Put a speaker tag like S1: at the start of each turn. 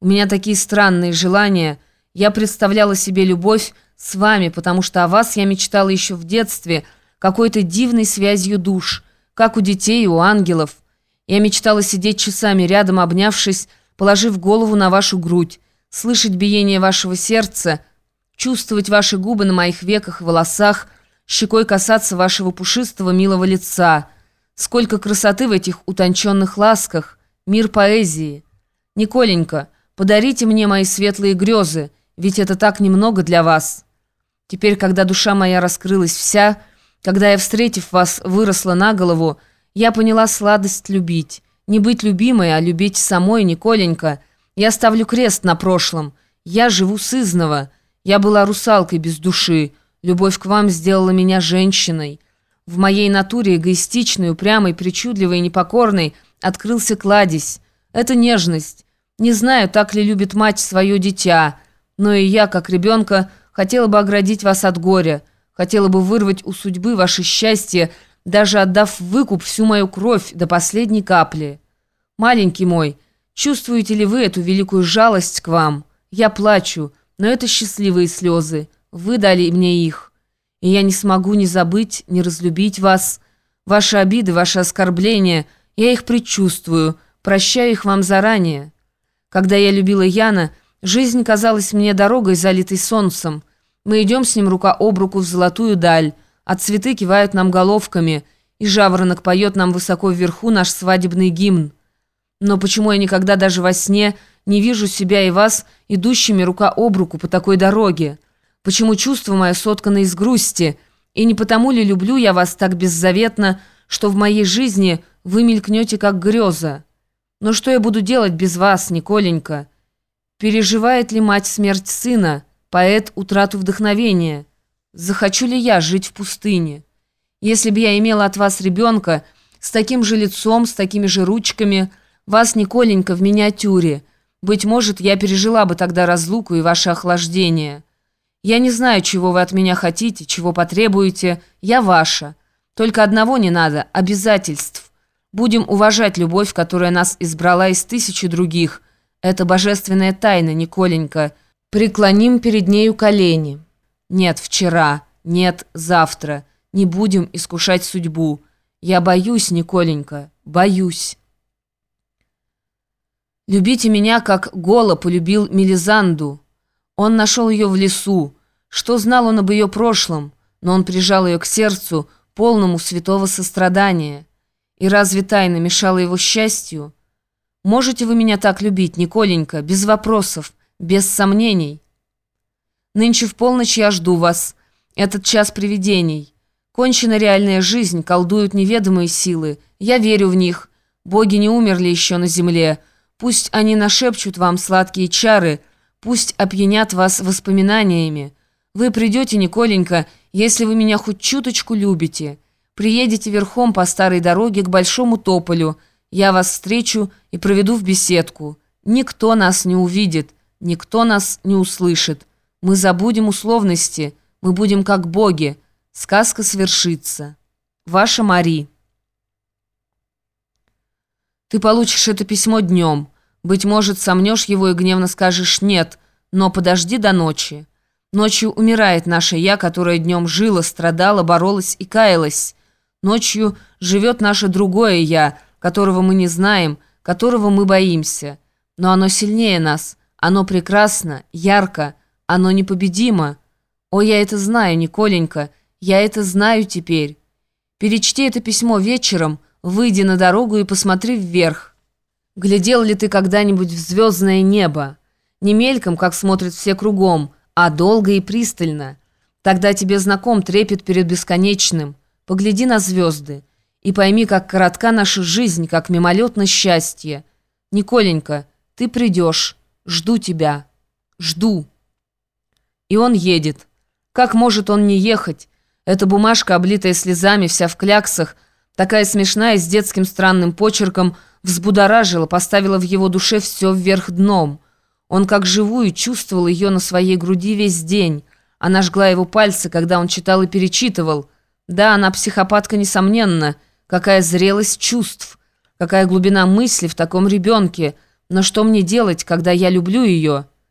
S1: У меня такие странные желания. Я представляла себе любовь с вами, потому что о вас я мечтала еще в детстве, какой-то дивной связью душ, как у детей и у ангелов. Я мечтала сидеть часами рядом, обнявшись, положив голову на вашу грудь, слышать биение вашего сердца, чувствовать ваши губы на моих веках и волосах, щекой касаться вашего пушистого милого лица. Сколько красоты в этих утонченных ласках, мир поэзии. Николенька, подарите мне мои светлые грезы, ведь это так немного для вас». Теперь, когда душа моя раскрылась вся, когда я, встретив вас, выросла на голову, я поняла сладость любить. Не быть любимой, а любить самой, Николенька. Я ставлю крест на прошлом. Я живу сызново. Я была русалкой без души. Любовь к вам сделала меня женщиной. В моей натуре эгоистичной, упрямой, причудливой и непокорной открылся кладезь. Это нежность. Не знаю, так ли любит мать свое дитя, но и я, как ребенка, Хотела бы оградить вас от горя, хотела бы вырвать у судьбы ваше счастье, даже отдав выкуп всю мою кровь до последней капли. Маленький мой, чувствуете ли вы эту великую жалость к вам? Я плачу, но это счастливые слезы. Вы дали мне их. И я не смогу ни забыть, ни разлюбить вас. Ваши обиды, ваши оскорбления, я их предчувствую, прощаю их вам заранее. Когда я любила Яна, жизнь казалась мне дорогой, залитой солнцем. Мы идем с ним рука об руку в золотую даль, а цветы кивают нам головками, и жаворонок поет нам высоко вверху наш свадебный гимн. Но почему я никогда даже во сне не вижу себя и вас, идущими рука об руку по такой дороге? Почему чувство мое соткано из грусти? И не потому ли люблю я вас так беззаветно, что в моей жизни вы мелькнете как греза? Но что я буду делать без вас, Николенька? Переживает ли мать смерть сына?» Поэт – утрату вдохновения. Захочу ли я жить в пустыне? Если бы я имела от вас ребенка с таким же лицом, с такими же ручками, вас, Николенька, в миниатюре, быть может, я пережила бы тогда разлуку и ваше охлаждение. Я не знаю, чего вы от меня хотите, чего потребуете, я ваша. Только одного не надо – обязательств. Будем уважать любовь, которая нас избрала из тысячи других. Это божественная тайна, Николенька – Преклоним перед нею колени. Нет вчера, нет завтра. Не будем искушать судьбу. Я боюсь, Николенька, боюсь. Любите меня, как Гола полюбил Мелизанду. Он нашел ее в лесу. Что знал он об ее прошлом? Но он прижал ее к сердцу, полному святого сострадания. И разве тайна мешала его счастью? Можете вы меня так любить, Николенька, без вопросов? без сомнений. Нынче в полночь я жду вас. Этот час привидений. Кончена реальная жизнь, колдуют неведомые силы. Я верю в них. Боги не умерли еще на земле. Пусть они нашепчут вам сладкие чары, пусть опьянят вас воспоминаниями. Вы придете, Николенька, если вы меня хоть чуточку любите. Приедете верхом по старой дороге к Большому Тополю. Я вас встречу и проведу в беседку. Никто нас не увидит. Никто нас не услышит. Мы забудем условности. Мы будем как боги. Сказка свершится. Ваша Мари. Ты получишь это письмо днем. Быть может, сомнешь его и гневно скажешь «нет», но подожди до ночи. Ночью умирает наше «я», которое днем жило, страдало, боролось и каялось. Ночью живет наше другое «я», которого мы не знаем, которого мы боимся. Но оно сильнее нас – оно прекрасно, ярко, оно непобедимо. О, я это знаю, Николенька, я это знаю теперь. Перечти это письмо вечером, выйди на дорогу и посмотри вверх. Глядел ли ты когда-нибудь в звездное небо? Не мельком, как смотрят все кругом, а долго и пристально. Тогда тебе знаком трепет перед бесконечным. Погляди на звезды и пойми, как коротка наша жизнь, как мимолетно счастье. Николенька, ты придешь». Жду тебя. Жду. И он едет. Как может он не ехать? Эта бумажка, облитая слезами, вся в кляксах, такая смешная, с детским странным почерком, взбудоражила, поставила в его душе все вверх дном. Он как живую чувствовал ее на своей груди весь день. Она жгла его пальцы, когда он читал и перечитывал. Да, она психопатка, несомненно. Какая зрелость чувств, какая глубина мысли в таком ребенке – Но что мне делать, когда я люблю ее?»